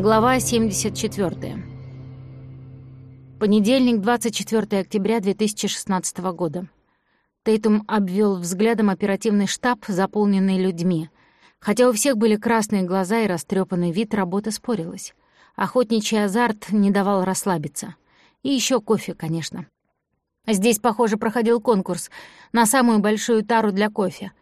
Глава 74. Понедельник, 24 октября 2016 года. Тейтум обвел взглядом оперативный штаб, заполненный людьми. Хотя у всех были красные глаза и растрепанный вид, работа спорилась. Охотничий азарт не давал расслабиться. И еще кофе, конечно. Здесь, похоже, проходил конкурс на самую большую тару для кофе —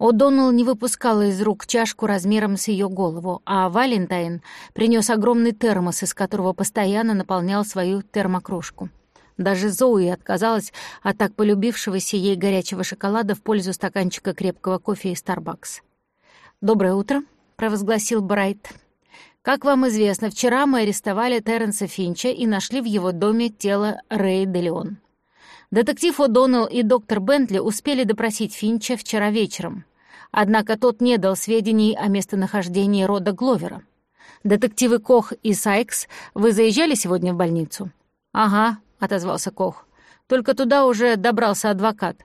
О'Доннелл не выпускала из рук чашку размером с ее голову, а Валентайн принес огромный термос, из которого постоянно наполнял свою термокружку. Даже Зоуи отказалась от так полюбившегося ей горячего шоколада в пользу стаканчика крепкого кофе из Starbucks. «Доброе утро», — провозгласил Брайт. «Как вам известно, вчера мы арестовали Терренса Финча и нашли в его доме тело Рэй де Леон. Детектив О'Доннелл и доктор Бентли успели допросить Финча вчера вечером. Однако тот не дал сведений о местонахождении рода Гловера. «Детективы Кох и Сайкс, вы заезжали сегодня в больницу?» «Ага», — отозвался Кох. «Только туда уже добрался адвокат.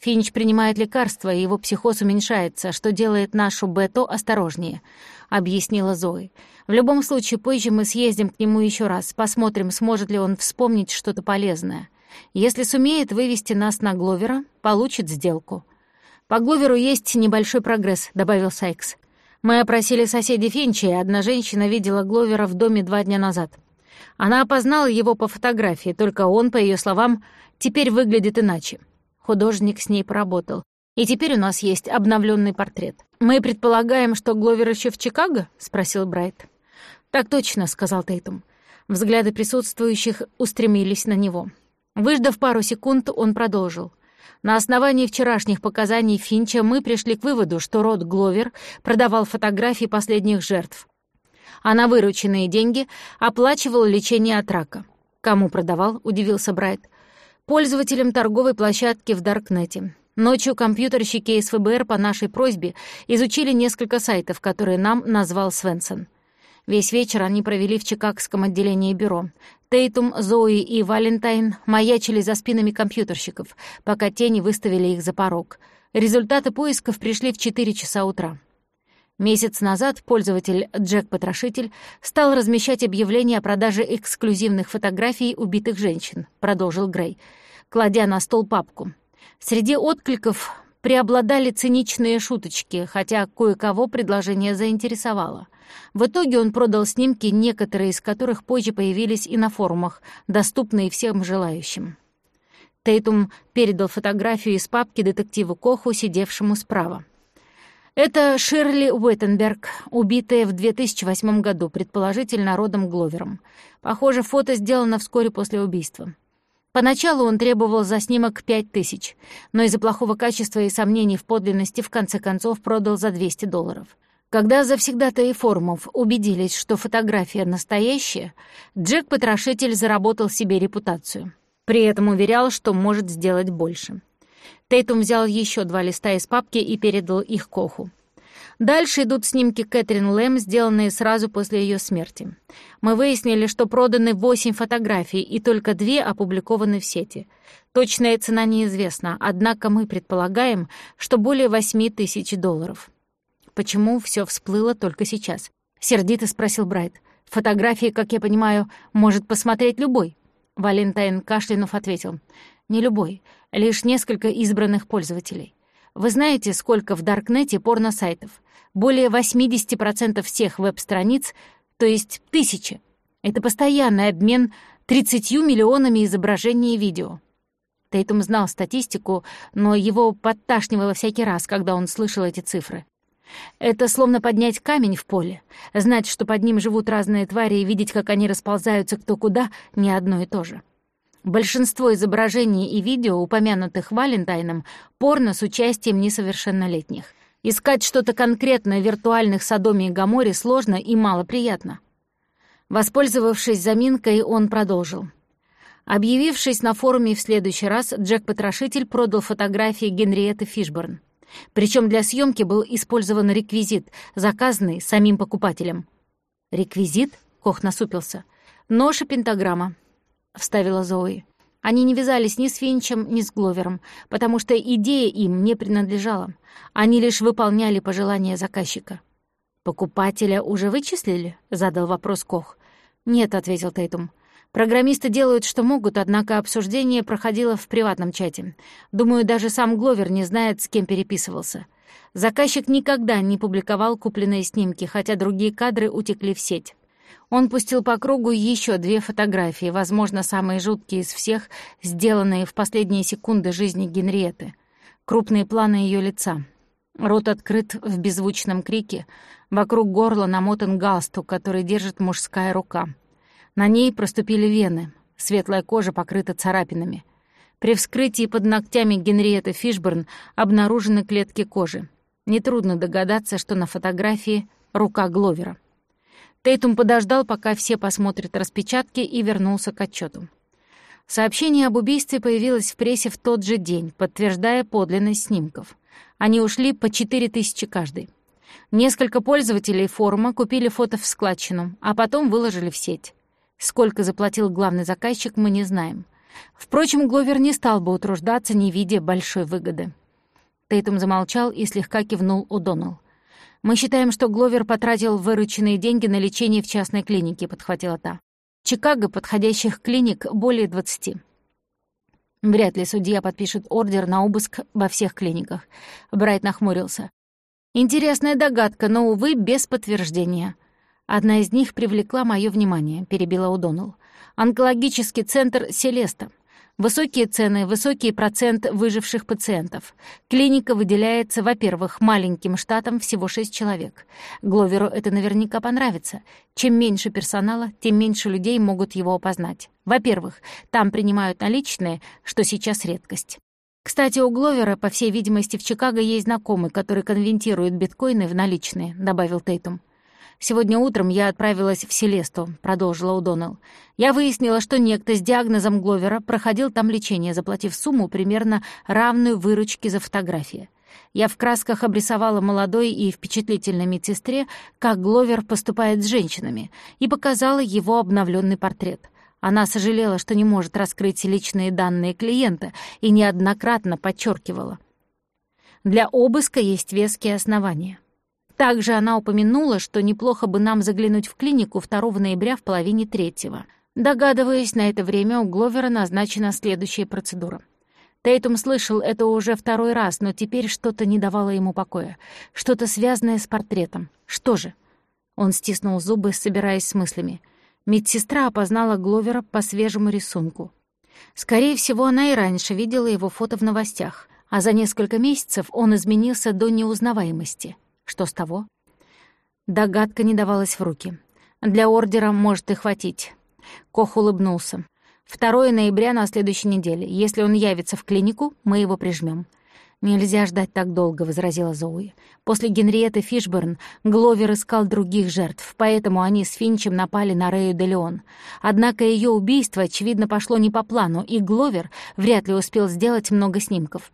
Финч принимает лекарства, и его психоз уменьшается, что делает нашу Бету осторожнее», — объяснила Зои. «В любом случае, позже мы съездим к нему еще раз, посмотрим, сможет ли он вспомнить что-то полезное. Если сумеет вывести нас на Гловера, получит сделку». «По Гловеру есть небольшой прогресс», — добавил Сайкс. «Мы опросили соседей Финча, и одна женщина видела Гловера в доме два дня назад. Она опознала его по фотографии, только он, по ее словам, теперь выглядит иначе. Художник с ней поработал. И теперь у нас есть обновленный портрет. Мы предполагаем, что Гловер еще в Чикаго?» — спросил Брайт. «Так точно», — сказал Тейтум. Взгляды присутствующих устремились на него. Выждав пару секунд, он продолжил. На основании вчерашних показаний Финча мы пришли к выводу, что Род Гловер продавал фотографии последних жертв, а на вырученные деньги оплачивал лечение от рака. «Кому продавал?» — удивился Брайт. «Пользователям торговой площадки в Даркнете. Ночью компьютерщики из ФБР по нашей просьбе изучили несколько сайтов, которые нам назвал Свенсон. Весь вечер они провели в чикагском отделении бюро. Тейтум, Зои и Валентайн маячили за спинами компьютерщиков, пока те не выставили их за порог. Результаты поисков пришли в 4 часа утра. Месяц назад пользователь Джек-потрошитель стал размещать объявления о продаже эксклюзивных фотографий убитых женщин, продолжил Грей, кладя на стол папку. Среди откликов преобладали циничные шуточки, хотя кое-кого предложение заинтересовало. В итоге он продал снимки, некоторые из которых позже появились и на форумах, доступные всем желающим. Тейтум передал фотографию из папки детективу Коху, сидевшему справа. Это Ширли Уэттенберг, убитая в 2008 году, предположительно родом Гловером. Похоже, фото сделано вскоре после убийства. Поначалу он требовал за снимок пять тысяч, но из-за плохого качества и сомнений в подлинности в конце концов продал за 200 долларов. Когда завсегдатаи форумов убедились, что фотография настоящая, Джек-потрошитель заработал себе репутацию. При этом уверял, что может сделать больше. Тейтум взял еще два листа из папки и передал их Коху. Дальше идут снимки Кэтрин Лэм, сделанные сразу после ее смерти. Мы выяснили, что проданы восемь фотографий, и только две опубликованы в сети. Точная цена неизвестна, однако мы предполагаем, что более восьми тысяч долларов. Почему все всплыло только сейчас? Сердито спросил Брайт. Фотографии, как я понимаю, может посмотреть любой. Валентайн кашлянув ответил. Не любой, лишь несколько избранных пользователей. Вы знаете, сколько в Даркнете порно-сайтов? более 80% всех веб-страниц, то есть тысячи. Это постоянный обмен 30 миллионами изображений и видео. Тейтум знал статистику, но его подташнивало всякий раз, когда он слышал эти цифры. Это словно поднять камень в поле. Знать, что под ним живут разные твари, и видеть, как они расползаются кто куда, не одно и то же. Большинство изображений и видео, упомянутых Валентайном, порно с участием несовершеннолетних. Искать что-то конкретное в виртуальных Содоме и Гаморе сложно и малоприятно. Воспользовавшись заминкой, он продолжил. Объявившись на форуме в следующий раз, Джек-потрошитель продал фотографии Генриетты Фишборн. Причем для съемки был использован реквизит, заказанный самим покупателем. «Реквизит?» — Кох насупился. «Нож и пентаграмма», — вставила Зои. Они не вязались ни с Финчем, ни с Гловером, потому что идея им не принадлежала. Они лишь выполняли пожелания заказчика. «Покупателя уже вычислили?» — задал вопрос Кох. «Нет», — ответил Тейтум. «Программисты делают, что могут, однако обсуждение проходило в приватном чате. Думаю, даже сам Гловер не знает, с кем переписывался. Заказчик никогда не публиковал купленные снимки, хотя другие кадры утекли в сеть. Он пустил по кругу еще две фотографии, возможно, самые жуткие из всех, сделанные в последние секунды жизни Генриеты. Крупные планы ее лица. Рот открыт в беззвучном крике, вокруг горла намотан галстук, который держит мужская рука. На ней проступили вены, светлая кожа покрыта царапинами. При вскрытии под ногтями Генриеты Фишберн обнаружены клетки кожи. Нетрудно догадаться, что на фотографии рука Гловера. Тейтум подождал, пока все посмотрят распечатки, и вернулся к отчету. Сообщение об убийстве появилось в прессе в тот же день, подтверждая подлинность снимков. Они ушли по 4000 каждый. Несколько пользователей форума купили фото в складчину, а потом выложили в сеть. Сколько заплатил главный заказчик, мы не знаем. Впрочем, Гловер не стал бы утруждаться, не видя большой выгоды. Тейтум замолчал и слегка кивнул у Доналл. «Мы считаем, что Гловер потратил вырученные деньги на лечение в частной клинике», — подхватила та. «В Чикаго подходящих клиник более двадцати». Вряд ли судья подпишет ордер на обыск во всех клиниках. Брайт нахмурился. «Интересная догадка, но, увы, без подтверждения». Одна из них привлекла мое внимание, перебила Удонал. «Онкологический центр Селеста. Высокие цены, высокий процент выживших пациентов. Клиника выделяется, во-первых, маленьким штатом всего 6 человек. Гловеру это наверняка понравится. Чем меньше персонала, тем меньше людей могут его опознать. Во-первых, там принимают наличные, что сейчас редкость. Кстати, у Гловера, по всей видимости, в Чикаго есть знакомый, который конвентирует биткоины в наличные, добавил Тейтум. «Сегодня утром я отправилась в Селесту», — продолжила Удонал. «Я выяснила, что некто с диагнозом Гловера проходил там лечение, заплатив сумму примерно равную выручке за фотографии. Я в красках обрисовала молодой и впечатлительной медсестре, как Гловер поступает с женщинами, и показала его обновленный портрет». Она сожалела, что не может раскрыть личные данные клиента, и неоднократно подчеркивала. Для обыска есть веские основания. Также она упомянула, что неплохо бы нам заглянуть в клинику 2 ноября в половине третьего. Догадываясь, на это время у Гловера назначена следующая процедура. Тейтум слышал это уже второй раз, но теперь что-то не давало ему покоя. Что-то связанное с портретом. Что же? Он стиснул зубы, собираясь с мыслями. Медсестра опознала Гловера по свежему рисунку. Скорее всего, она и раньше видела его фото в новостях, а за несколько месяцев он изменился до неузнаваемости. Что с того? Догадка не давалась в руки. Для ордера может и хватить. Кох улыбнулся. 2 ноября на следующей неделе. Если он явится в клинику, мы его прижмем. «Нельзя ждать так долго», — возразила Зоуи. «После Генриетты Фишберн Гловер искал других жертв, поэтому они с Финчем напали на Рею де Леон. Однако ее убийство, очевидно, пошло не по плану, и Гловер вряд ли успел сделать много снимков.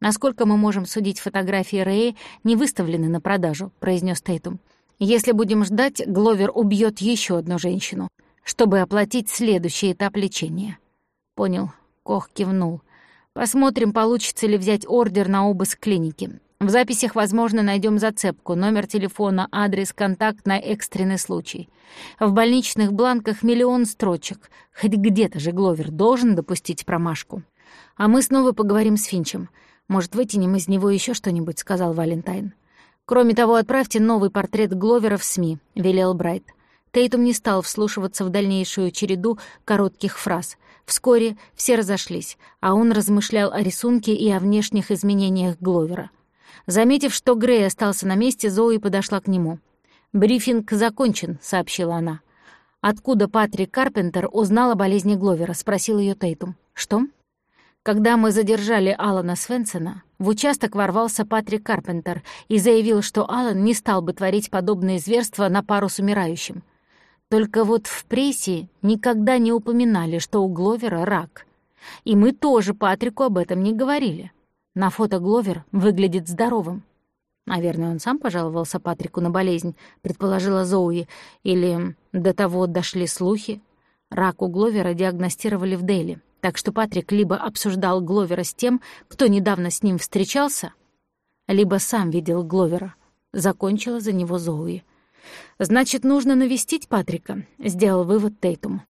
«Насколько мы можем судить, фотографии Рэи не выставлены на продажу», — произнес Тейтум. «Если будем ждать, Гловер убьет еще одну женщину, чтобы оплатить следующий этап лечения». «Понял», — Кох кивнул. «Посмотрим, получится ли взять ордер на обыск клиники. В записях, возможно, найдем зацепку, номер телефона, адрес, контакт на экстренный случай. В больничных бланках миллион строчек. Хоть где-то же Гловер должен допустить промашку. А мы снова поговорим с Финчем. «Может, вытянем из него еще что-нибудь», — сказал Валентайн. «Кроме того, отправьте новый портрет Гловера в СМИ», — велел Брайт. Тейтум не стал вслушиваться в дальнейшую череду коротких фраз. Вскоре все разошлись, а он размышлял о рисунке и о внешних изменениях Гловера. Заметив, что Грей остался на месте, Зои подошла к нему. «Брифинг закончен», — сообщила она. «Откуда Патрик Карпентер узнал о болезни Гловера?» — спросил ее Тейтум. «Что?» Когда мы задержали Алана Свенсона, в участок ворвался Патрик Карпентер и заявил, что Алан не стал бы творить подобные зверства на пару с умирающим. Только вот в прессе никогда не упоминали, что у Гловера рак. И мы тоже Патрику об этом не говорили. На фото Гловер выглядит здоровым. Наверное, он сам пожаловался Патрику на болезнь, предположила Зоуи, или до того дошли слухи. Рак у Гловера диагностировали в Дели. Так что Патрик либо обсуждал Гловера с тем, кто недавно с ним встречался, либо сам видел Гловера. Закончила за него Зоуи. «Значит, нужно навестить Патрика», — сделал вывод Тейтум.